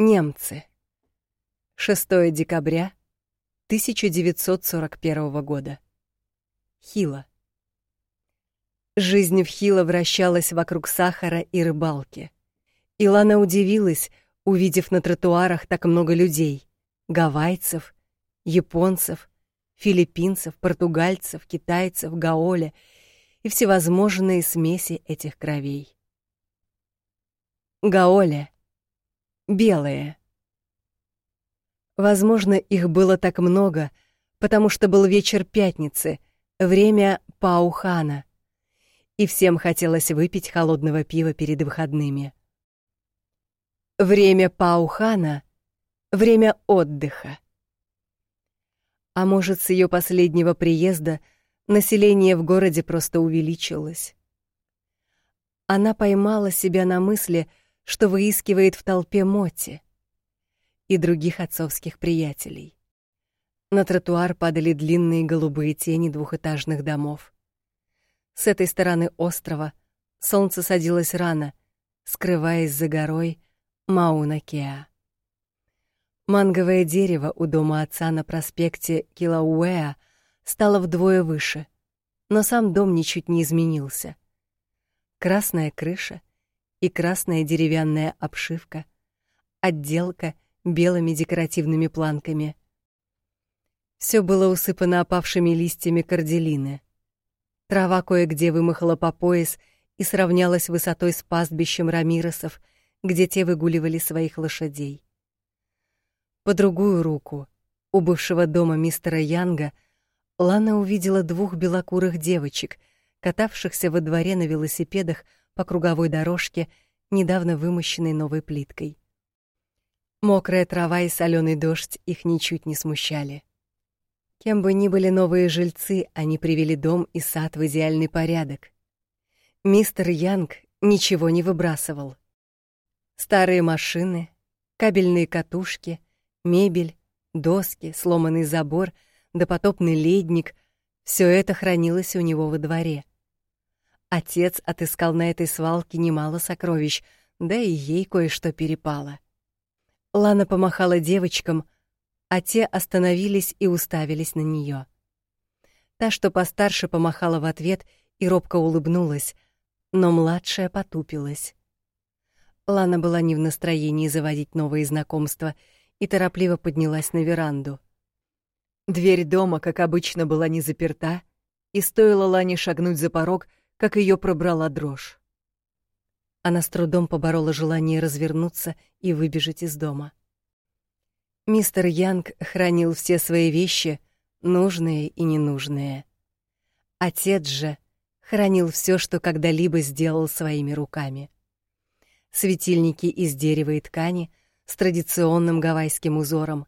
Немцы. 6 декабря 1941 года. Хила. Жизнь в Хила вращалась вокруг сахара и рыбалки. Илана удивилась, увидев на тротуарах так много людей: гавайцев, японцев, филиппинцев, португальцев, китайцев, гаоля и всевозможные смеси этих кровей. Гаоля белые. Возможно, их было так много, потому что был вечер пятницы, время паухана, и всем хотелось выпить холодного пива перед выходными. Время паухана — время отдыха. А может, с ее последнего приезда население в городе просто увеличилось. Она поймала себя на мысли, что выискивает в толпе Моти и других отцовских приятелей. На тротуар падали длинные голубые тени двухэтажных домов. С этой стороны острова солнце садилось рано, скрываясь за горой Мауна-Кеа. Манговое дерево у дома отца на проспекте Килауэа стало вдвое выше, но сам дом ничуть не изменился. Красная крыша и красная деревянная обшивка, отделка — белыми декоративными планками. Все было усыпано опавшими листьями корделины. Трава кое-где вымахала по пояс и сравнялась высотой с пастбищем рамиросов, где те выгуливали своих лошадей. По другую руку, у бывшего дома мистера Янга, Лана увидела двух белокурых девочек, катавшихся во дворе на велосипедах по круговой дорожке, недавно вымощенной новой плиткой. Мокрая трава и соленый дождь их ничуть не смущали. Кем бы ни были новые жильцы, они привели дом и сад в идеальный порядок. Мистер Янг ничего не выбрасывал. Старые машины, кабельные катушки, мебель, доски, сломанный забор, допотопный ледник — все это хранилось у него во дворе. Отец отыскал на этой свалке немало сокровищ, да и ей кое-что перепало — Лана помахала девочкам, а те остановились и уставились на нее. Та, что постарше, помахала в ответ и робко улыбнулась, но младшая потупилась. Лана была не в настроении заводить новые знакомства и торопливо поднялась на веранду. Дверь дома, как обычно, была не заперта, и стоило Лане шагнуть за порог, как ее пробрала дрожь. Она с трудом поборола желание развернуться и выбежать из дома. Мистер Янг хранил все свои вещи, нужные и ненужные. Отец же хранил все, что когда-либо сделал своими руками. Светильники из дерева и ткани с традиционным гавайским узором,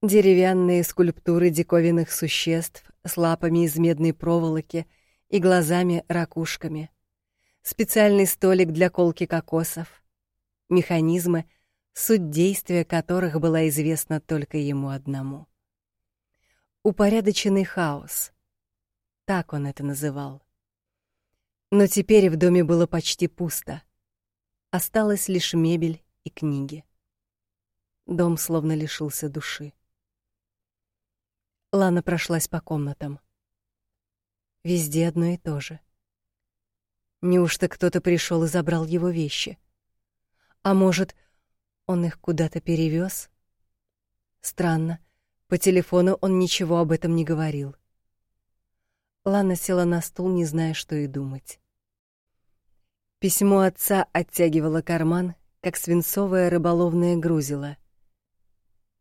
деревянные скульптуры диковинных существ с лапами из медной проволоки и глазами-ракушками — специальный столик для колки кокосов, механизмы, суть действия которых была известна только ему одному. Упорядоченный хаос. Так он это называл. Но теперь в доме было почти пусто. Осталась лишь мебель и книги. Дом словно лишился души. Лана прошлась по комнатам. Везде одно и то же — Неужто кто-то пришел и забрал его вещи? А может, он их куда-то перевез? Странно. По телефону он ничего об этом не говорил. Лана села на стул, не зная, что и думать. Письмо отца оттягивало карман, как свинцовое рыболовное грузило.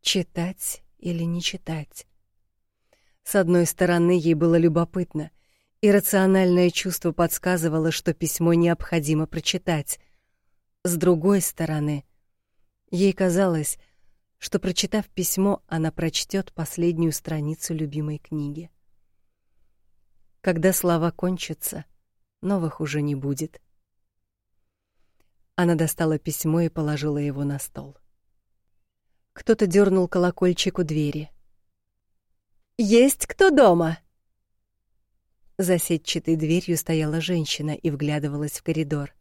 Читать или не читать? С одной стороны, ей было любопытно — Иррациональное чувство подсказывало, что письмо необходимо прочитать. С другой стороны, ей казалось, что, прочитав письмо, она прочтет последнюю страницу любимой книги. Когда слова кончатся, новых уже не будет. Она достала письмо и положила его на стол. Кто-то дернул колокольчик у двери. «Есть кто дома?» За сетчатой дверью стояла женщина и вглядывалась в коридор.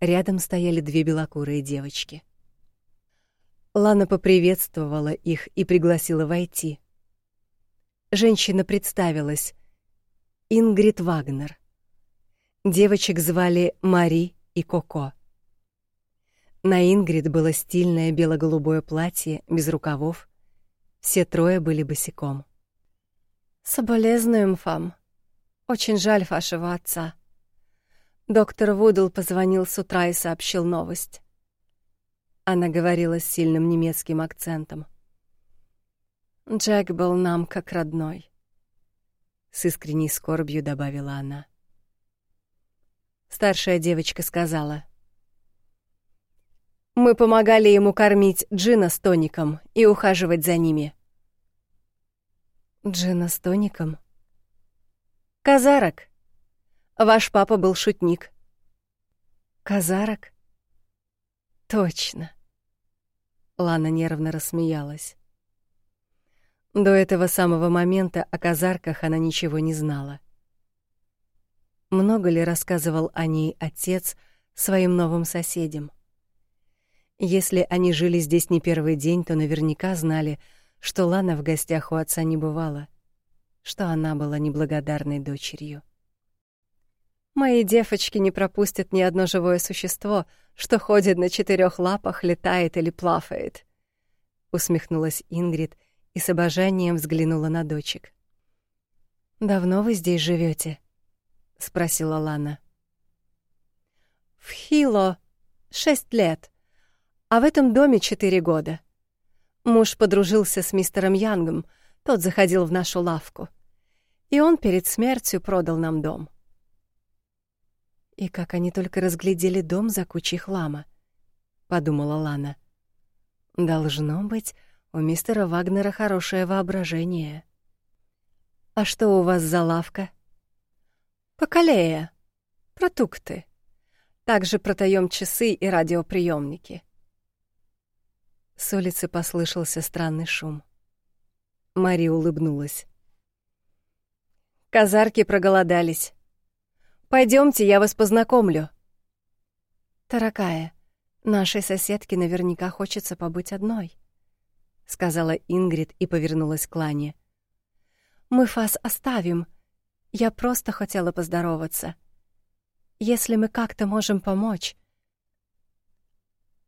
Рядом стояли две белокурые девочки. Лана поприветствовала их и пригласила войти. Женщина представилась. Ингрид Вагнер. Девочек звали Мари и Коко. На Ингрид было стильное бело-голубое платье без рукавов. Все трое были босиком. «Соболезнуем, фам. Очень жаль вашего отца». Доктор Вудл позвонил с утра и сообщил новость. Она говорила с сильным немецким акцентом. Джек был нам как родной. С искренней скорбью добавила она. Старшая девочка сказала. Мы помогали ему кормить Джина с тоником и ухаживать за ними. Джина с тоником? Казарок. Ваш папа был шутник. Казарок? Точно. Лана нервно рассмеялась. До этого самого момента о казарках она ничего не знала. Много ли рассказывал о ней отец своим новым соседям? Если они жили здесь не первый день, то наверняка знали, что Лана в гостях у отца не бывала, что она была неблагодарной дочерью. Мои девочки не пропустят ни одно живое существо, что ходит на четырех лапах, летает или плавает. Усмехнулась Ингрид и с обожанием взглянула на дочек. Давно вы здесь живете? спросила Лана. В Хило шесть лет, а в этом доме четыре года. Муж подружился с мистером Янгом, тот заходил в нашу лавку. И он перед смертью продал нам дом. И как они только разглядели дом за кучей хлама, подумала Лана. Должно быть, у мистера Вагнера хорошее воображение. А что у вас за лавка? Покалея. Продукты. Также продаем часы и радиоприемники. С улицы послышался странный шум. Мари улыбнулась. Казарки проголодались. Пойдемте, я вас познакомлю. Таракая, нашей соседке наверняка хочется побыть одной сказала Ингрид и повернулась к Лане. Мы вас оставим. Я просто хотела поздороваться. Если мы как-то можем помочь.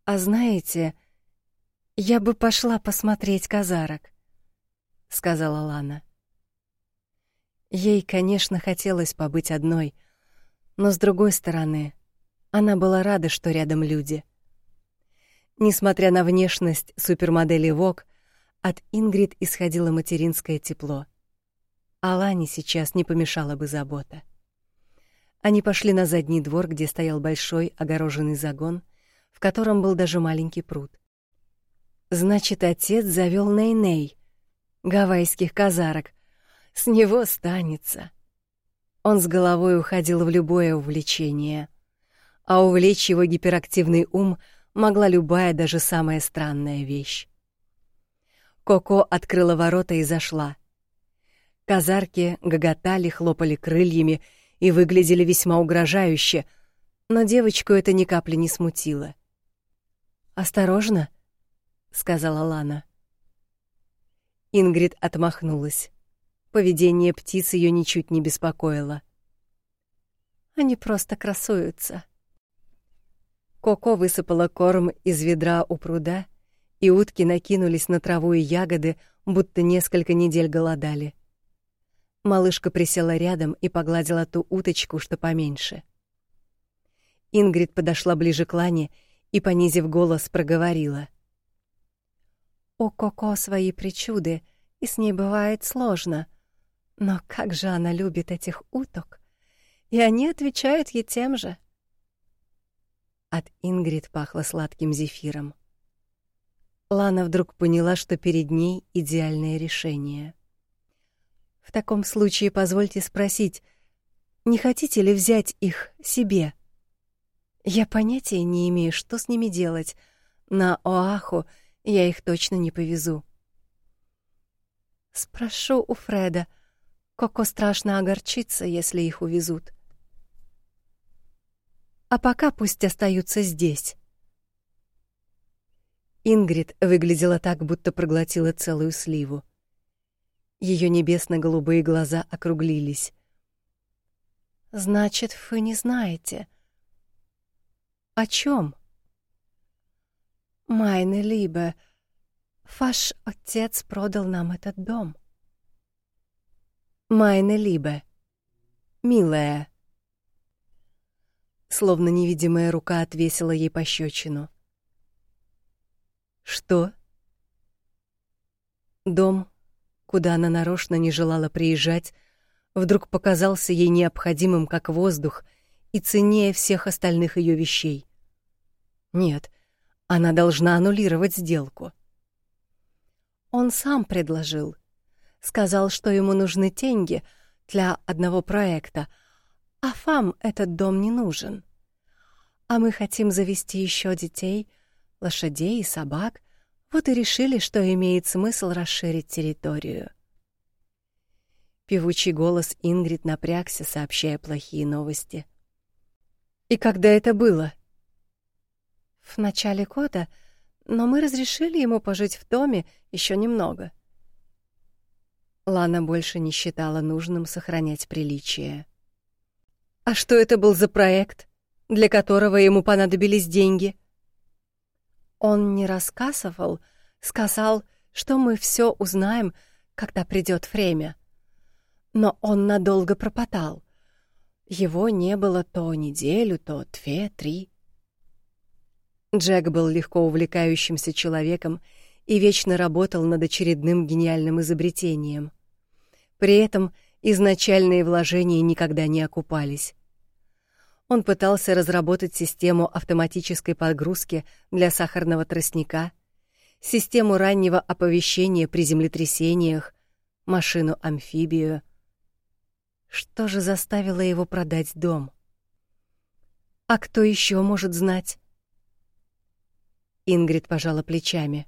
А знаете, я бы пошла посмотреть казарок, сказала Лана. Ей, конечно, хотелось побыть одной, но с другой стороны, она была рада, что рядом люди. Несмотря на внешность супермодели Vogue, от Ингрид исходило материнское тепло. А Лане сейчас не помешала бы забота. Они пошли на задний двор, где стоял большой огороженный загон, в котором был даже маленький пруд. Значит, отец завёл Ней-Ней, гавайских казарок. С него станется. Он с головой уходил в любое увлечение, а увлечь его гиперактивный ум могла любая, даже самая странная вещь. Коко открыла ворота и зашла. Казарки гоготали, хлопали крыльями и выглядели весьма угрожающе, но девочку это ни капли не смутило. «Осторожно», — сказала Лана. Ингрид отмахнулась. Поведение птиц ее ничуть не беспокоило. «Они просто красуются». Коко высыпала корм из ведра у пруда и утки накинулись на траву и ягоды, будто несколько недель голодали. Малышка присела рядом и погладила ту уточку, что поменьше. Ингрид подошла ближе к Лане и, понизив голос, проговорила. «У Коко свои причуды, и с ней бывает сложно. Но как же она любит этих уток! И они отвечают ей тем же». От Ингрид пахло сладким зефиром. Лана вдруг поняла, что перед ней идеальное решение. В таком случае позвольте спросить, не хотите ли взять их себе? Я понятия не имею, что с ними делать. На Оаху я их точно не повезу. Спрошу у Фреда. Коко страшно огорчится, если их увезут. А пока пусть остаются здесь. Ингрид выглядела так, будто проглотила целую сливу. Ее небесно-голубые глаза округлились. Значит, вы не знаете. О чем? Майне Либе, ваш отец продал нам этот дом. Майне Либе, милая. Словно невидимая рука отвесила ей пощечину. Что? Дом, куда она нарочно не желала приезжать, вдруг показался ей необходимым как воздух и ценнее всех остальных ее вещей. Нет, она должна аннулировать сделку. Он сам предложил. Сказал, что ему нужны деньги для одного проекта, а вам этот дом не нужен. А мы хотим завести еще детей — лошадей и собак, вот и решили, что имеет смысл расширить территорию. Певучий голос Ингрид напрягся, сообщая плохие новости. И когда это было? В начале года, но мы разрешили ему пожить в доме еще немного. Лана больше не считала нужным сохранять приличие. А что это был за проект, для которого ему понадобились деньги? Он не рассказывал, сказал, что мы все узнаем, когда придет время. Но он надолго пропадал. Его не было то неделю, то две, три. Джек был легко увлекающимся человеком и вечно работал над очередным гениальным изобретением. При этом изначальные вложения никогда не окупались. Он пытался разработать систему автоматической подгрузки для сахарного тростника, систему раннего оповещения при землетрясениях, машину-амфибию. Что же заставило его продать дом? А кто еще может знать? Ингрид пожала плечами.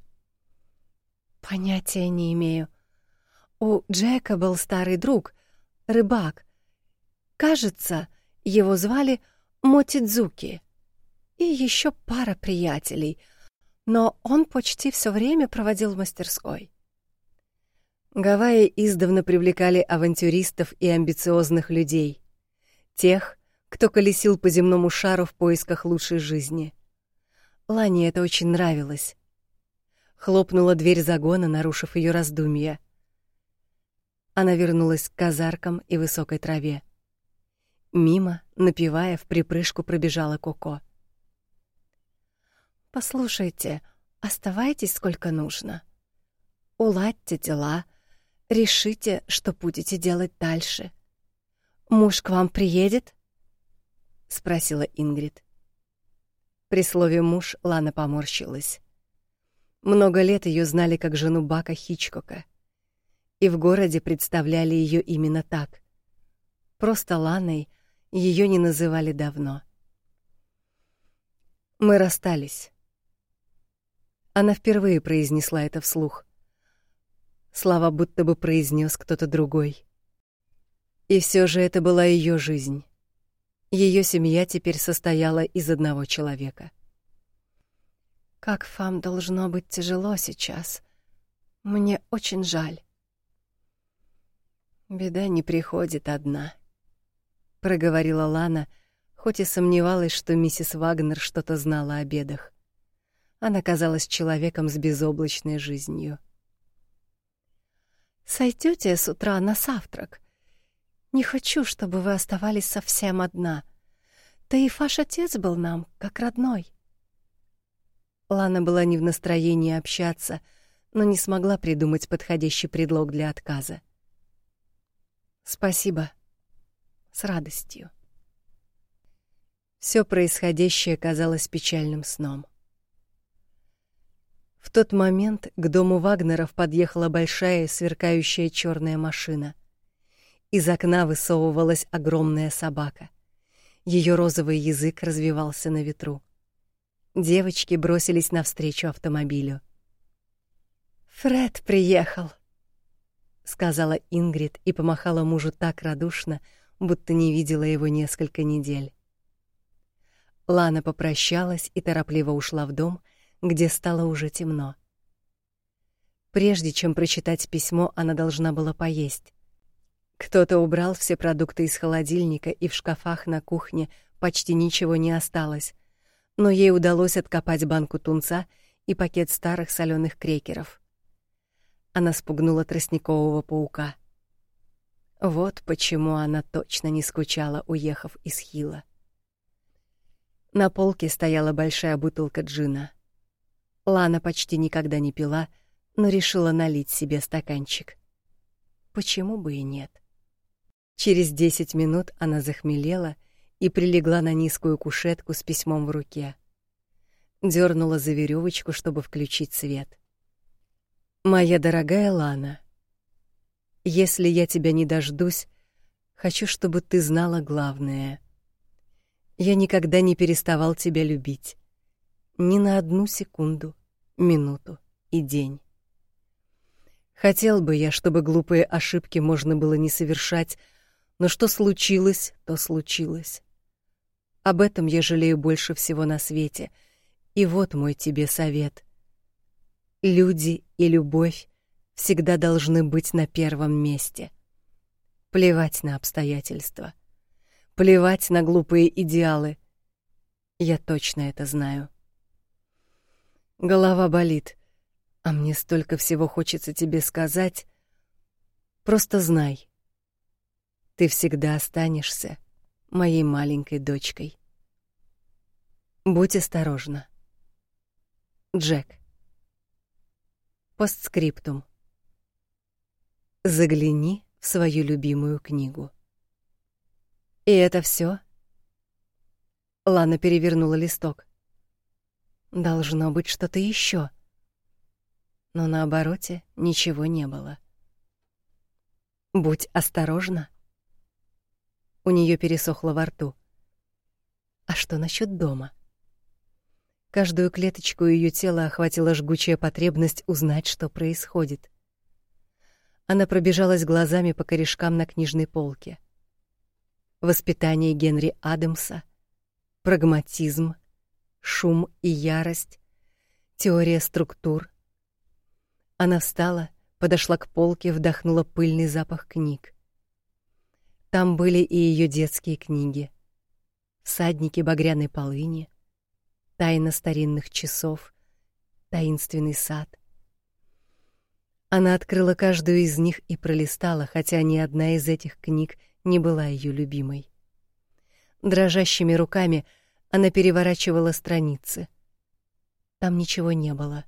Понятия не имею. У Джека был старый друг, рыбак. Кажется, его звали Мотидзуки. И еще пара приятелей, но он почти все время проводил в мастерской. Гавайи издавна привлекали авантюристов и амбициозных людей, тех, кто колесил по земному шару в поисках лучшей жизни. Лане это очень нравилось. Хлопнула дверь загона, нарушив ее раздумья. Она вернулась к казаркам и высокой траве. Мимо, напевая, в припрыжку пробежала Коко. «Послушайте, оставайтесь сколько нужно. Уладьте дела, решите, что будете делать дальше. Муж к вам приедет?» — спросила Ингрид. При слове «муж» Лана поморщилась. Много лет ее знали как жену Бака Хичкока. И в городе представляли ее именно так. Просто Ланой, ее не называли давно. Мы расстались. Она впервые произнесла это вслух. Слова будто бы произнес кто-то другой. И все же это была ее жизнь. Ее семья теперь состояла из одного человека. Как вам должно быть тяжело сейчас. Мне очень жаль. Беда не приходит одна проговорила Лана, хоть и сомневалась, что миссис Вагнер что-то знала о бедах. Она казалась человеком с безоблачной жизнью. Сойдёте с утра на завтрак. Не хочу, чтобы вы оставались совсем одна. Да и ваш отец был нам как родной. Лана была не в настроении общаться, но не смогла придумать подходящий предлог для отказа. Спасибо, с радостью. Все происходящее казалось печальным сном. В тот момент к дому Вагнеров подъехала большая сверкающая черная машина. Из окна высовывалась огромная собака. Ее розовый язык развивался на ветру. Девочки бросились навстречу автомобилю. «Фред приехал», — сказала Ингрид и помахала мужу так радушно, будто не видела его несколько недель. Лана попрощалась и торопливо ушла в дом, где стало уже темно. Прежде чем прочитать письмо, она должна была поесть. Кто-то убрал все продукты из холодильника, и в шкафах на кухне почти ничего не осталось. Но ей удалось откопать банку тунца и пакет старых соленых крекеров. Она спугнула тростникового паука. Вот почему она точно не скучала, уехав из Хила. На полке стояла большая бутылка джина. Лана почти никогда не пила, но решила налить себе стаканчик. Почему бы и нет? Через десять минут она захмелела и прилегла на низкую кушетку с письмом в руке. Дёрнула за веревочку, чтобы включить свет. Моя дорогая Лана, если я тебя не дождусь, хочу, чтобы ты знала главное. Я никогда не переставал тебя любить. Ни на одну секунду, минуту и день. Хотел бы я, чтобы глупые ошибки можно было не совершать, но что случилось, то случилось. Об этом я жалею больше всего на свете. И вот мой тебе совет. Люди и любовь всегда должны быть на первом месте. Плевать на обстоятельства. Плевать на глупые идеалы. Я точно это знаю. Голова болит, а мне столько всего хочется тебе сказать. Просто знай, ты всегда останешься моей маленькой дочкой. Будь осторожна. Джек. Постскриптум. Загляни в свою любимую книгу. И это все? Лана перевернула листок. Должно быть что-то еще. Но на обороте ничего не было. Будь осторожна. У нее пересохло во рту. А что насчет дома? Каждую клеточку ее тела охватила жгучая потребность узнать, что происходит. Она пробежалась глазами по корешкам на книжной полке. Воспитание Генри Адамса, прагматизм, шум и ярость, теория структур. Она встала, подошла к полке, вдохнула пыльный запах книг. Там были и ее детские книги. Садники багряной полыни, Тайна старинных часов, Таинственный сад. Она открыла каждую из них и пролистала, хотя ни одна из этих книг не была ее любимой. Дрожащими руками она переворачивала страницы. Там ничего не было.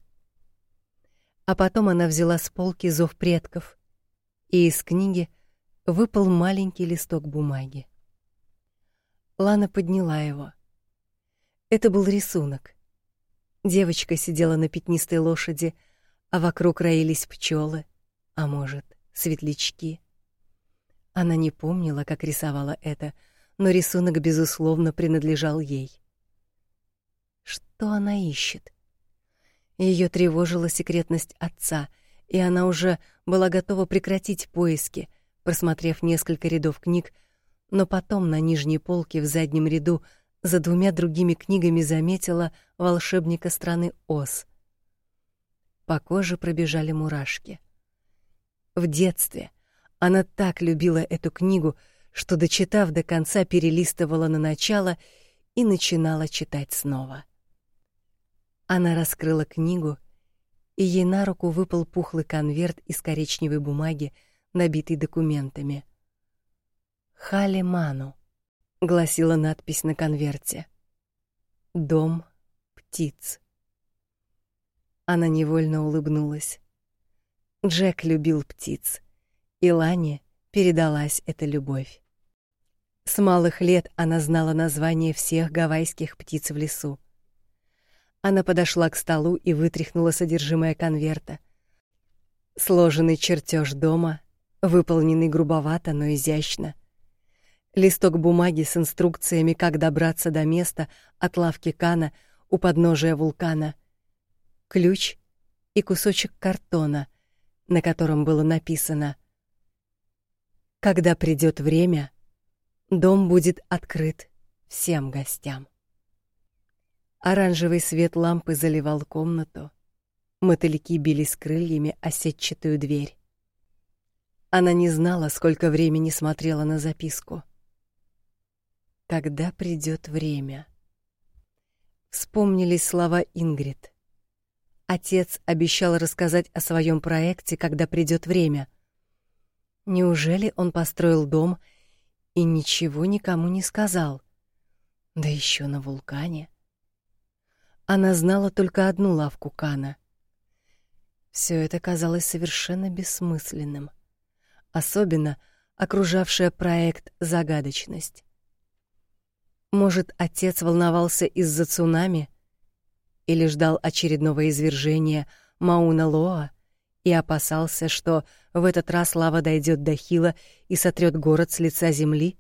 А потом она взяла с полки зов предков, и из книги выпал маленький листок бумаги. Лана подняла его. Это был рисунок. Девочка сидела на пятнистой лошади, а вокруг роились пчелы, а может, светлячки. Она не помнила, как рисовала это, но рисунок безусловно принадлежал ей. Что она ищет? Ее тревожила секретность отца, и она уже была готова прекратить поиски, просмотрев несколько рядов книг, но потом на нижней полке в заднем ряду за двумя другими книгами заметила волшебника страны Оз. По коже пробежали мурашки. В детстве она так любила эту книгу, что дочитав до конца, перелистывала на начало и начинала читать снова. Она раскрыла книгу, и ей на руку выпал пухлый конверт из коричневой бумаги набитый документами. Халиману гласила надпись на конверте. Дом птиц. Она невольно улыбнулась. Джек любил птиц, и Лане передалась эта любовь. С малых лет она знала названия всех гавайских птиц в лесу. Она подошла к столу и вытряхнула содержимое конверта. Сложенный чертеж дома, выполненный грубовато, но изящно. Листок бумаги с инструкциями, как добраться до места от лавки Кана у подножия вулкана. Ключ и кусочек картона, на котором было написано: Когда придет время, дом будет открыт всем гостям. Оранжевый свет лампы заливал комнату. Мотыльки бились крыльями о сетчатую дверь. Она не знала, сколько времени смотрела на записку. Когда придет время? Вспомнились слова Ингрид. Отец обещал рассказать о своем проекте, когда придет время. Неужели он построил дом и ничего никому не сказал? Да еще на вулкане. Она знала только одну лавку Кана. Все это казалось совершенно бессмысленным, особенно окружавшая проект загадочность. Может, отец волновался из-за цунами или ждал очередного извержения Мауна-Лоа и опасался, что в этот раз лава дойдет до Хила и сотрет город с лица земли?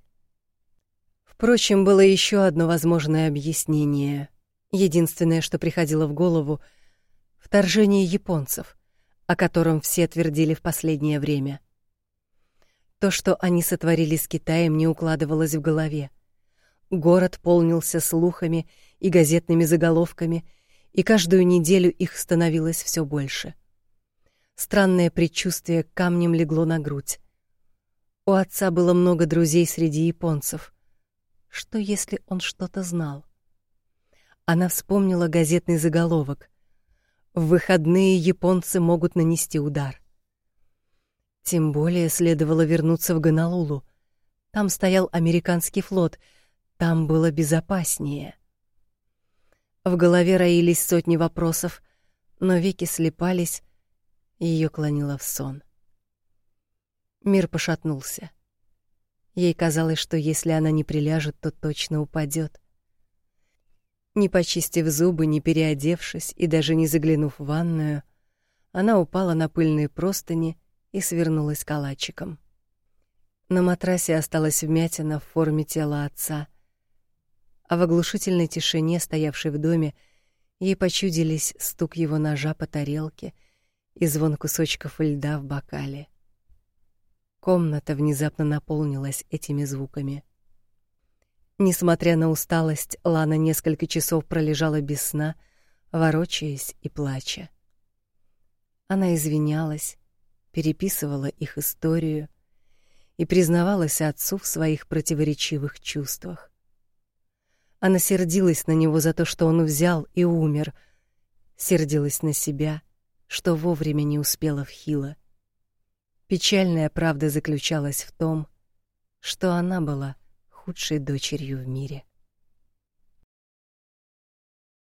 Впрочем, было еще одно возможное объяснение. Единственное, что приходило в голову — вторжение японцев, о котором все твердили в последнее время. То, что они сотворили с Китаем, не укладывалось в голове. Город полнился слухами и газетными заголовками, и каждую неделю их становилось все больше. Странное предчувствие камнем легло на грудь. У отца было много друзей среди японцев. Что если он что-то знал? Она вспомнила газетный заголовок. В выходные японцы могут нанести удар. Тем более следовало вернуться в Гонолулу. Там стоял американский флот — там было безопаснее. В голове роились сотни вопросов, но веки слепались, её клонило в сон. Мир пошатнулся. Ей казалось, что если она не приляжет, то точно упадёт. Не почистив зубы, не переодевшись и даже не заглянув в ванную, она упала на пыльные простыни и свернулась калачиком. На матрасе осталась вмятина в форме тела отца — а в оглушительной тишине, стоявшей в доме, ей почудились стук его ножа по тарелке и звон кусочков льда в бокале. Комната внезапно наполнилась этими звуками. Несмотря на усталость, Лана несколько часов пролежала без сна, ворочаясь и плача. Она извинялась, переписывала их историю и признавалась отцу в своих противоречивых чувствах. Она сердилась на него за то, что он взял и умер. Сердилась на себя, что вовремя не успела в Хила. Печальная правда заключалась в том, что она была худшей дочерью в мире.